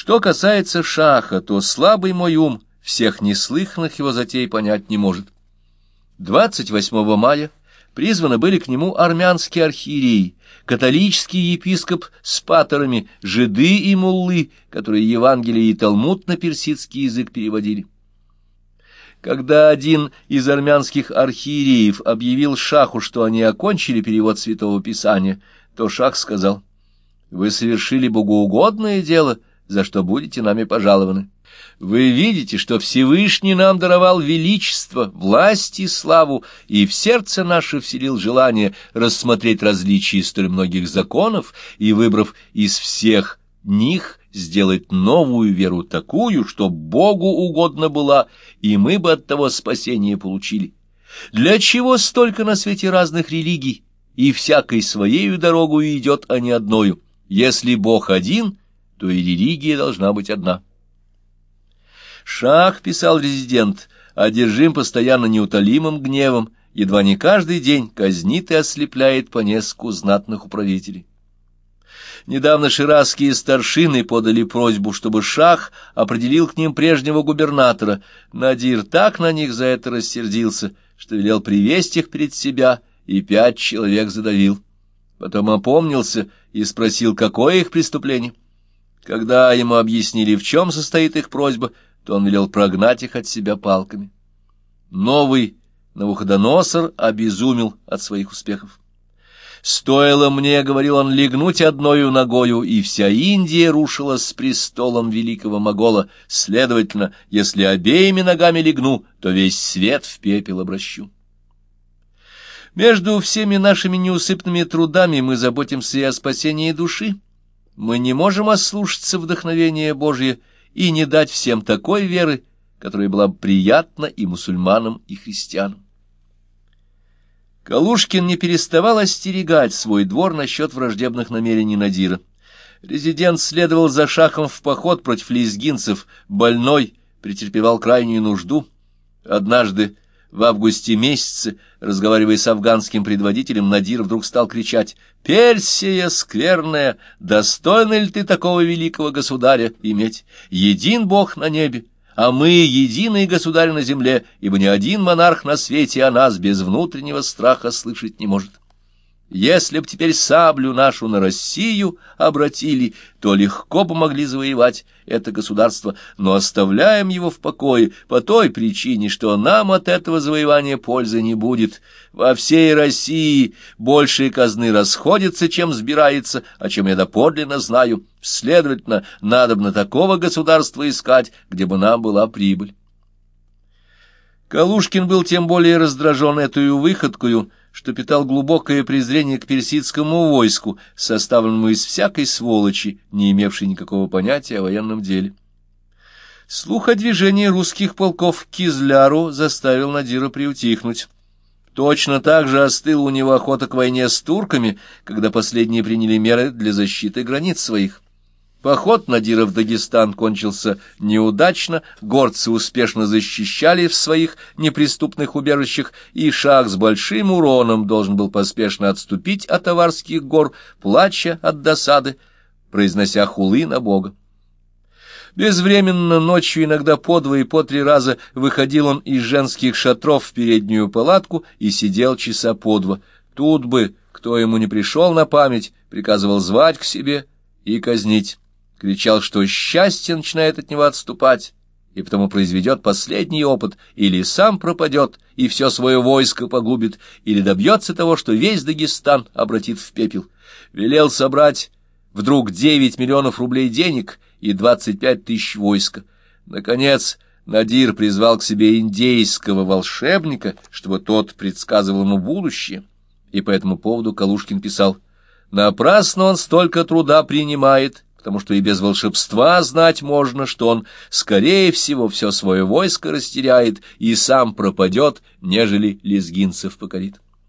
Что касается шаха, то слабый мой ум всех неслыханных его затей понять не может. 28 мая призваны были к нему армянские архиереи, католический епископ с паторами, жиды и муллы, которые Евангелие и Талмуд на персидский язык переводили. Когда один из армянских архиереев объявил шаху, что они окончили перевод Святого Писания, то шах сказал, «Вы совершили богоугодное дело, за что будете нами пожалованы. Вы видите, что Всевышний нам даровал величество, власть и славу, и в сердце наше вселил желание рассмотреть различия столь многих законов и, выбрав из всех них, сделать новую веру такую, что Богу угодно была, и мы бы от того спасение получили. Для чего столько на свете разных религий, и всякой своею дорогу идет, а не одною? Если Бог один, то и религия должна быть одна. Шах, писал резидент, одержим постоянно неутолимым гневом, едва не каждый день казнит и ослепляет по нескольку знатных управителей. Недавно ширазские старшины подали просьбу, чтобы шах определил к ним прежнего губернатора. Надир так на них за это рассердился, что велел привести их перед себя, и пять человек задавил. Потом опомнился и спросил, какое их преступление. Когда ему объяснили, в чем состоит их просьба, то он велел прогнать их от себя палками. Новый Навуходоносор обезумел от своих успехов. «Стоило мне, — говорил он, — легнуть одною ногою, и вся Индия рушилась с престолом великого Могола. Следовательно, если обеими ногами легну, то весь свет в пепел обращу». Между всеми нашими неусыпными трудами мы заботимся и о спасении души. Мы не можем ослушаться вдохновения Божье и не дать всем такой веры, которая была бы приятна и мусульманам, и христианам. Калушкин не переставал остерегать свой двор насчет враждебных намерений Надира. Резидент следовал за шахом в поход против лезгинцев, больной, претерпевал крайнюю нужду. Однажды, в августе месяце, разговаривая с афганским предводителем, Надир вдруг стал кричать «Персия скверная, достойна ли ты такого великого государя иметь? Един Бог на небе, а мы единый государь на земле, ибо ни один монарх на свете о нас без внутреннего страха слышать не может». Если б теперь саблю нашу на Россию обратили, то легко бы могли завоевать это государство, но оставляем его в покое по той причине, что нам от этого завоевания пользы не будет. Во всей России больше казны расходится, чем сбирается, о чем я доподлинно знаю. Следовательно, надо бы на такого государства искать, где бы нам была прибыль. Калушкин был тем более раздражен этой выходкою, что питал глубокое презрение к персидскому войску, составленному из всякой сволочи, не имевшей никакого понятия о военном деле. Слух о движении русских полков к Кизляру заставил Надира приутихнуть. Точно так же остыла у него охота к войне с турками, когда последние приняли меры для защиты границ своих. Поход Надира в Дагестан кончился неудачно, горцы успешно защищали в своих неприступных убежищах, и шах с большим уроном должен был поспешно отступить от аварских гор, плача от досады, произнося хулы на Бога. Безвременно ночью, иногда по два и по три раза, выходил он из женских шатров в переднюю палатку и сидел часа по два. Тут бы, кто ему не пришел на память, приказывал звать к себе и казнить кричал, что счастье начинает от него отступать, и потому произведет последний опыт, или сам пропадет и все свое войско погубит, или добьется того, что весь Дагестан обратит в пепел. Велел собрать вдруг девять миллионов рублей денег и двадцать пять тысяч войска. Наконец, Надир призвал к себе индейского волшебника, чтобы тот предсказывал ему будущее, и по этому поводу Калушкин писал «Напрасно он столько труда принимает» потому что и без волшебства знать можно, что он, скорее всего, все свое войско растеряет и сам пропадет, нежели лезгинцев покорит.